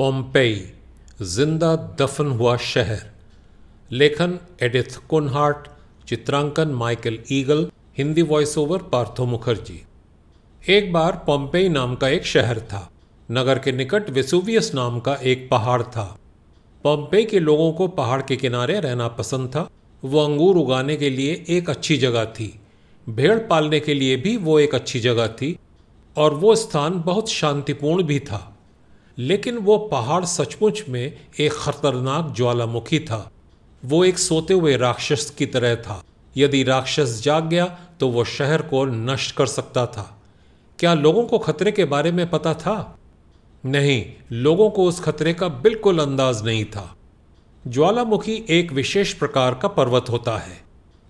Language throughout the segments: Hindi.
पोम्पेई, ज़िंदा दफन हुआ शहर। लेखन एडिथ कुनहार्ट, चित्रांकन Michael Eagle, Hindi voice over Partho Mukherjee. एक बार पोम्पेई नाम का एक शहर था। नगर के निकट वेसुवियस नाम का एक पहाड़ था। पोम्पेई के लोगों को पहाड़ के किनारे रहना पसंद था। वो अंगूर उगाने के लिए एक अच्छी जगह थी। भेड़ पालने के लिए भी वो एक अच्छी जगह थी। और वो स्थान बहुत शांतिपूर्ण भी था। लेकिन वो पहाड़ सचमुच में एक खतरनाक ज्वालामुखी था। वो एक सोते हुए राक्षस की तरह था। यदि राक्षस जाग गया तो वो शहर को नष्ट कर सकता था। क्या लोगों को खतरे के बारे में पता था? नहीं, लोगों को उस खतरे का बिल्कुल अंदाज नहीं था। ज्वालामुखी एक विशेष प्रकार का पर्वत होता है।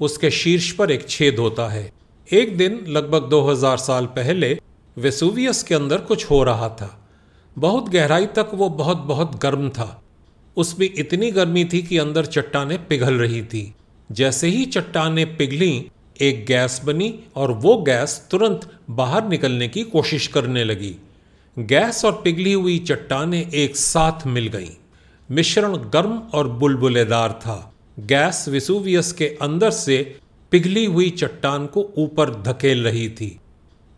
उसके शीर्ष पर एक छेद होता है। एक दिन, लगभग 2000 साल पहले, वेसुवियस के अंदर कुछ हो रहा था। बहुत गहराई तक वो बहुत बहुत गर्म था। उसमें इतनी गर्मी थी कि अंदर चट्टाने पिघल रही थी। जैसे ही चट्टाने पिघली, एक गैस बनी और वो गैस तुरंत बाहर निकलने की कोशिश करने लगी। गैस और पिघली हुई चट्टाने एक साथ मिल गईं। मिश्रण गर्म और बुलबुलेदार था। गैस विसुवियस के अंदर से पिघली हुई चट्टान को ऊपर धकेल रही थी।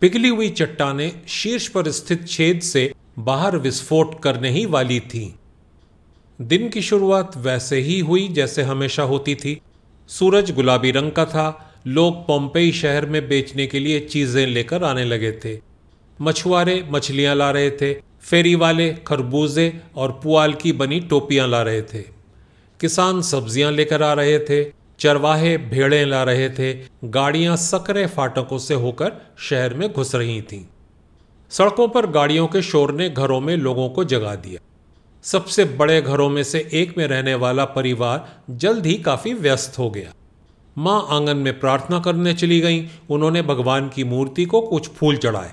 पिघली हुई चट्टाने शीर्ष पर स्थित छेद से बाहर विस्फोट करने ही वाली थी। दिन की शुरुआत वैसे ही हुई जैसे हमेशा होती थी। सूरज गुलाबी रंग का था। लोग पोम्पेई शहर में बेचने के लिए चीज़ें लेकर आने लगे थे। मछुआरे मछलियाँ ला रहे थे। फेरी वाले खरबूजे और पुआल की बनी टोपियाँ ला रहे थे। किसान सब्ज़ियाँ लेकर आ रहे थे। चरवाहे, भेड़ें ला रहे थे। गाड़ियाँ सकरे फाटकों से होकर शहर में घुस रही थीं। सड़कों पर गाड़ियों के शोर ने घरों में लोगों को जगा दिया। सबसे बड़े घरों में से एक में रहने वाला परिवार जल्द ही काफ़ी व्यस्त हो गया। माँ आँगन में प्रार्थना करने चली गईं। उन्होंने भगवान की मूर्ति को कुछ फूल चढ़ाए।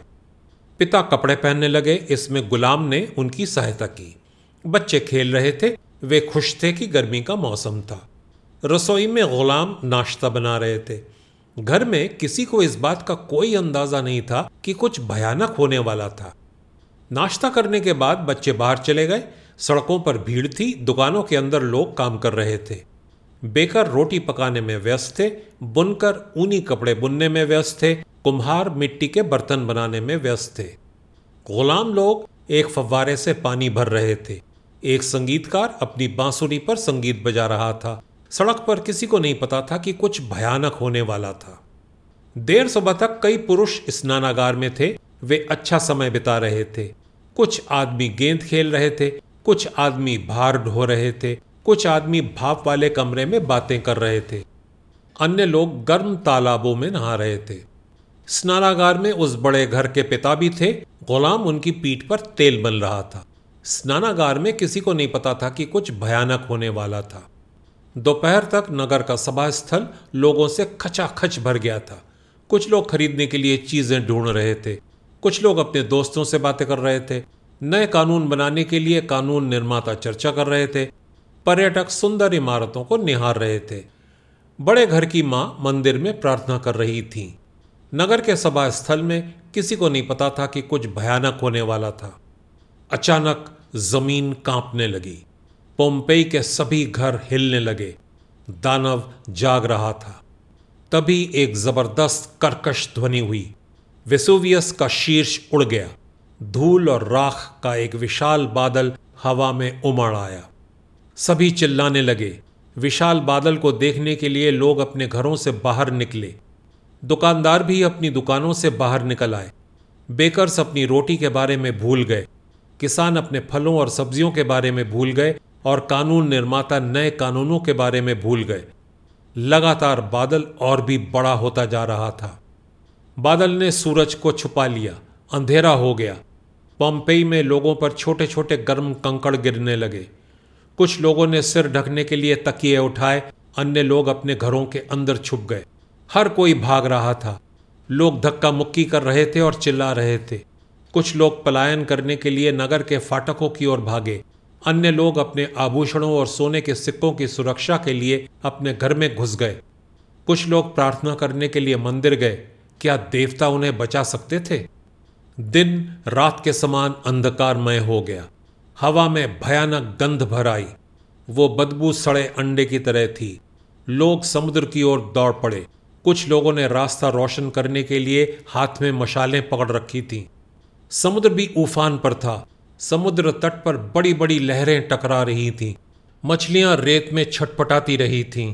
पिता कपड़े पहनने लगे। इसमें गुलाम ने उनकी सहायता की। बच्चे खेल रहे थे। वे खुश थे कि गर्मी का मौसम था। रसोई में गुलाम नाश्ता बना रहे थे। घर में किसी को इस बात का कोई अंदाज़ा नहीं था कि कुछ भयानक होने वाला था। नाश्ता करने के बाद बच्चे बाहर चले गए। सड़कों पर भीड़ थी। दुकानों के अंदर लोग काम कर रहे थे। बेकर रोटी पकाने में व्यस्त थे। बुनकर ऊनी कपड़े बुनने में व्यस्त थे। कुम्हार मिट्टी के बर्तन बनाने में व्यस्त थे। गुलाम लोग एक फव्वारे से पानी भर रहे थे। एक संगीतकार अपनी बांसुरी पर संगीत बजा रहा था। सड़क पर किसी को नहीं पता था कि कुछ भयानक होने वाला था। देर सुबह तक कई पुरुष स्नानागार में थे। वे अच्छा समय बिता रहे थे। कुछ आदमी गेंद खेल रहे थे। कुछ आदमी भार ढो रहे थे। कुछ आदमी भाप वाले कमरे में बातें कर रहे थे। अन्य लोग गर्म तालाबों में नहा रहे थे। स्नानागार में उस बड़े घर के पिता भी थे। गुलाम उनकी पीठ पर तेल बन रहा था। स्नानागार में किसी को नहीं पता था कि कुछ भयानक होने वाला था। दोपहर तक नगर का सभा स्थल लोगों से खचाखच भर गया था। कुछ लोग खरीदने के लिए चीज़ें ढूंढ रहे थे। कुछ लोग अपने दोस्तों से बातें कर रहे थे। नए कानून बनाने के लिए कानून निर्माता चर्चा कर रहे थे। पर्यटक सुंदर इमारतों को निहार रहे थे। बड़े घर की माँ मंदिर में प्रार्थना कर रही थी। नगर के सभा स्थल में किसी को नहीं पता था कि कुछ भयानक होने वाला था। अचानक ज़मीन कांपने लगी। पोम्पेई के सभी घर हिलने लगे। दानव जाग रहा था। तभी एक ज़बरदस्त कर्कश ध्वनि हुई। वेसुवियस का शीर्ष उड़ गया। धूल और राख का एक विशाल बादल हवा में उमड़ आया। सभी चिल्लाने लगे। विशाल बादल को देखने के लिए लोग अपने घरों से बाहर निकले। दुकानदार भी अपनी दुकानों से बाहर निकल आए। बेकर्स अपनी रोटी के बारे में भूल गए। किसान अपने फलों और सब्जियों के बारे में भूल गए। और कानून निर्माता नए कानूनों के बारे में भूल गए। लगातार बादल और भी बड़ा होता जा रहा था। बादल ने सूरज को छुपा लिया, अंधेरा हो गया। पम्पई में लोगों पर छोटे छोटे गर्म कंकड़ गिरने लगे। कुछ लोगों ने सिर ढकने के लिए तकिए उठाए, अन्य लोग अपने घरों के अंदर छुप गए। हर कोई भाग रहा था। लोग धक्का मुक्की कर रहे थे और चिल्ला रहे थे। कुछ लोग पलायन करने के लिए नगर के फाटकों की ओर भागे। अन्य लोग अपने आभूषणों और सोने के सिक्कों की सुरक्षा के लिए अपने घर में घुस गए। कुछ लोग प्रार्थना करने के लिए मंदिर गए। क्या देवता उन्हें बचा सकते थे? दिन रात के समान अंधकारमय हो गया। हवा में भयानक गंध भर आई। वो बदबू सड़े अंडे की तरह थी। लोग समुद्र की ओर दौड़ पड़े। कुछ लोगों ने रास्ता रोशन करने के लिए हाथ में मशालें पकड़ रखी थीं। समुद्र भी उफान पर था। समुद्र तट पर बड़ी बड़ी लहरें टकरा रही थीं। मछलियाँ रेत में छटपटाती रही थीं।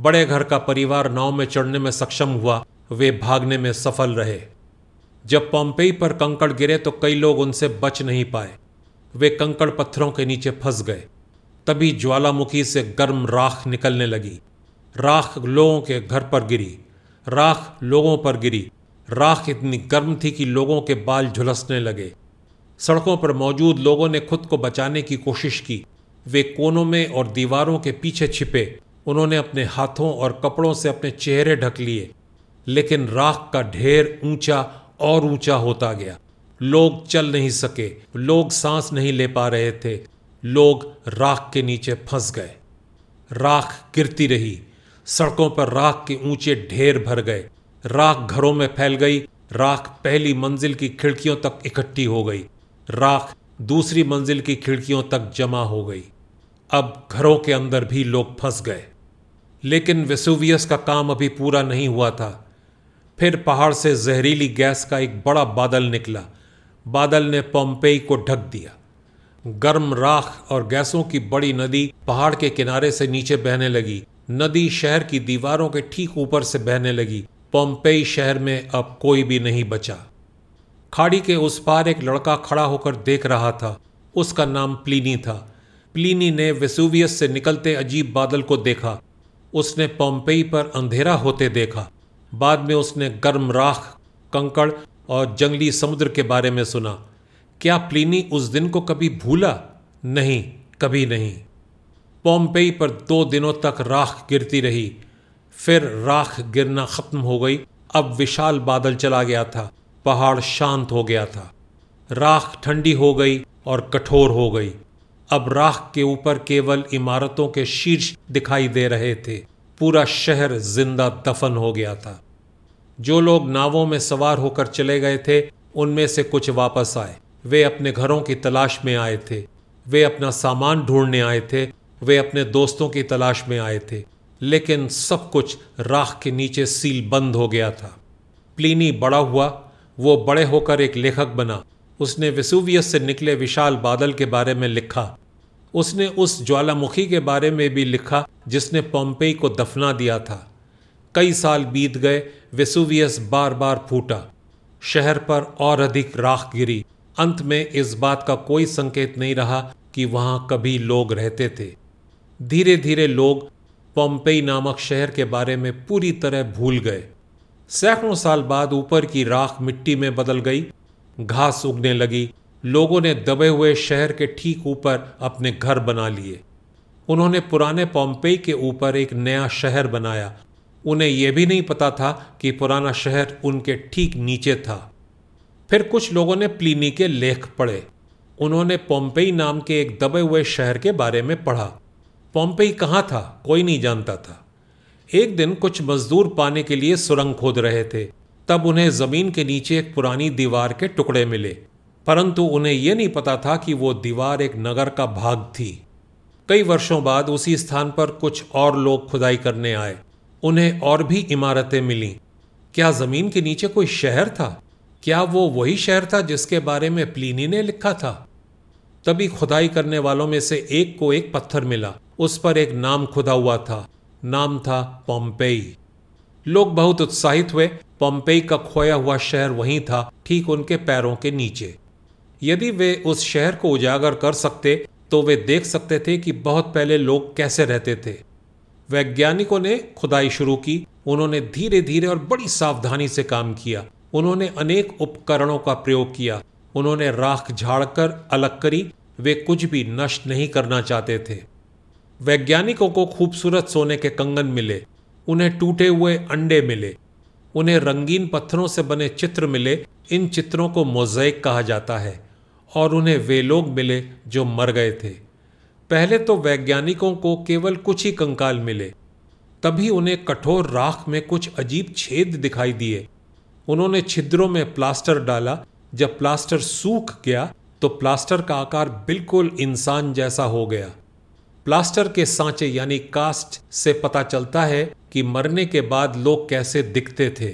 बड़े घर का परिवार नाव में चढ़ने में सक्षम हुआ, वे भागने में सफल रहे। जब पॉम्पेई पर कंकड़ गिरे तो कई लोग उनसे बच नहीं पाए। वे कंकड़ पत्थरों के नीचे फंस गए। तभी ज्वालामुखी से गर्म राख निकलने लगी। राख लोगों के घर पर गिरी। राख लोगों पर गिरी। राख इतनी गर्म थी कि लोगों के बाल झुलसने लगे। सड़कों पर मौजूद लोगों ने खुद को बचाने की कोशिश की। वे कोनों में और दीवारों के पीछे छिपे। उन्होंने अपने हाथों और कपड़ों से अपने चेहरे ढक लिए। लेकिन राख का ढेर ऊँचा और ऊँचा होता गया। लोग चल नहीं सके। लोग सांस नहीं ले पा रहे थे। लोग राख के नीचे फंस गए। राख गिरती रही। सड़कों पर राख के ऊँचे ढेर भर गए। राख घरों में फैल गई। राख पहली मंजिल की खिड़कियों तक इकट्ठी हो गई। राख दूसरी मंजिल की खिड़कियों तक जमा हो गई। अब घरों के अंदर भी लोग फंस गए। लेकिन वेसुवियस का काम अभी पूरा नहीं हुआ था। फिर पहाड़ से जहरीली गैस का एक बड़ा बादल निकला। बादल ने पोम्पेई को ढक दिया। गर्म राख और गैसों की बड़ी नदी पहाड़ के किनारे से नीचे बहने लगी। नदी शहर की दीवारों के ठीक ऊपर से बहने लगी। पोम्पेई शहर में अब कोई भी नहीं बचा। खाड़ी के उस पार एक लड़का खड़ा होकर देख रहा था। उसका नाम प्लीनी था। प्लीनी ने वेसुवियस से निकलते अजीब बादल को देखा। उसने पोम्पेई पर अंधेरा होते देखा। बाद में उसने गर्म राख, कंकड़ और जंगली समुद्र के बारे में सुना। क्या प्लीनी उस दिन को कभी भूला? नहीं, कभी नहीं। पोम्पेई पर दो दिनों तक राख गिरती रही। फिर राख गिरना खत्म हो गई। अब विशाल बादल चला गया था। पहाड़ शांत हो गया था। राख ठंडी हो गई और कठोर हो गई। अब राख के ऊपर केवल इमारतों के शीर्ष दिखाई दे रहे थे। पूरा शहर ज़िंदा दफन हो गया था। जो लोग नावों में सवार होकर चले गए थे, उनमें से कुछ वापस आए। वे अपने घरों की तलाश में आए थे। वे अपना सामान ढूँढने आए थे। वे अपने दोस्तों की तलाश में आए थे। लेकिन सब कुछ राख के नीचे सील बंद हो गया था। प्लीनी बड़ा हुआ वो बड़े होकर एक लेखक बना। उसने विसुवियस से निकले विशाल बादल के बारे में लिखा। उसने उस ज्वालामुखी के बारे में भी लिखा, जिसने पोम्पेई को दफना दिया था। कई साल बीत गए, वेसुवियस बार बार फूटा। शहर पर और अधिक राख गिरी। अंत में इस बात का कोई संकेत नहीं रहा कि वहाँ कभी लोग रहते थे। धीरे धीरे लोग पोम्पेई नामक शहर के बारे में पूरी तरह भूल गए। सैकड़ों साल बाद ऊपर की राख मिट्टी में बदल गई। घास उगने लगी। लोगों ने दबे हुए शहर के ठीक ऊपर अपने घर बना लिए। उन्होंने पुराने पोम्पेई के ऊपर एक नया शहर बनाया। उन्हें यह भी नहीं पता था कि पुराना शहर उनके ठीक नीचे था। फिर कुछ लोगों ने प्लीनी के लेख पढ़े। उन्होंने पोम्पेई नाम के एक दबे हुए शहर के बारे में पढ़ा। पोम्पेई कहाँ था? कोई नहीं जानता था। एक दिन कुछ मजदूर पाने के लिए सुरंग खोद रहे थे। तब उन्हें ज़मीन के नीचे एक पुरानी दीवार के टुकड़े मिले। परंतु उन्हें यह नहीं पता था कि वो दीवार एक नगर का भाग थी। कई वर्षों बाद उसी स्थान पर कुछ और लोग खुदाई करने आए। उन्हें और भी इमारतें मिलीं। क्या ज़मीन के नीचे कोई शहर था? क्या वो वही शहर था जिसके बारे में प्लीनी ने लिखा था? तभी खुदाई करने वालों में से एक को एक पत्थर मिला। उस पर एक नाम खुदा हुआ था। नाम था पोम्पेई लोग बहुत उत्साहित हुए। पोम्पेई का खोया हुआ शहर वहीं था, ठीक उनके पैरों के नीचे। यदि वे उस शहर को उजागर कर सकते तो वे देख सकते थे कि बहुत पहले लोग कैसे रहते थे। वैज्ञानिकों ने खुदाई शुरू की। उन्होंने धीरे धीरे और बड़ी सावधानी से काम किया। उन्होंने अनेक उपकरणों का प्रयोग किया। उन्होंने राख झाड़कर अलग करी। वे कुछ भी नष्ट नहीं करना चाहते थे। वैज्ञानिकों को खूबसूरत सोने के कंगन मिले, उन्हें टूटे हुए अंडे मिले, उन्हें रंगीन पत्थरों से बने चित्र मिले, इन चित्रों को मोज़ैक कहा जाता है, और उन्हें वे लोग मिले जो मर गए थे। पहले तो वैज्ञानिकों को केवल कुछ ही कंकाल मिले, तभी उन्हें कठोर राख में कुछ अजीब छेद दिखाई दिए। उन्होंने छिद्रों में प्लास्टर डाला, जब प्लास्टर सूख गया तो प्लास्टर का आकार बिल्कुल इंसान जैसा हो गया। प्लास्टर के सांचे यानी कास्ट से पता चलता है कि मरने के बाद लोग कैसे दिखते थे।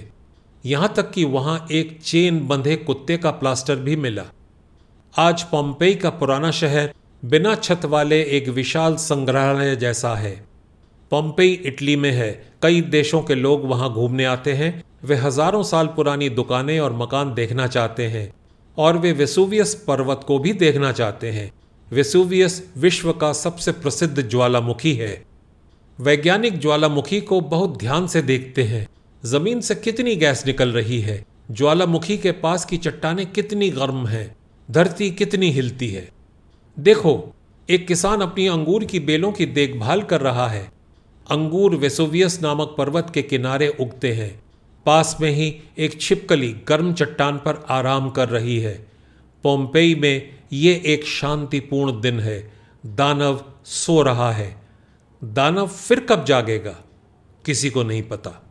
यहाँ तक कि वहाँ एक चेन बंधे कुत्ते का प्लास्टर भी मिला। आज पॉम्पेई का पुराना शहर बिना छत वाले एक विशाल संग्रहालय जैसा है। पॉम्पेई इटली में है। कई देशों के लोग वहाँ घूमने आते हैं। वे हज़ारों साल पुरानी दुकानें और मकान देखना चाहते हैं और वे वेसुवियस पर्वत को भी देखना चाहते हैं। वेसुवियस विश्व का सबसे प्रसिद्ध ज्वालामुखी है। वैज्ञानिक ज्वालामुखी को बहुत ध्यान से देखते हैं। ज़मीन से कितनी गैस निकल रही है? ज्वालामुखी के पास की चट्टाने कितनी गर्म है? धरती कितनी हिलती है? देखो, एक किसान अपनी अंगूर की बेलों की देखभाल कर रहा है। अंगूर वेसुवियस नामक पर्वत के किनारे उगते हैं। पास में ही एक छिपकली गर्म चट्टान पर आराम कर रही है। पोम्पेई में ये एक शांतिपूर्ण दिन है। दानव सो रहा है। दानव फिर कब जागेगा? किसी को नहीं पता।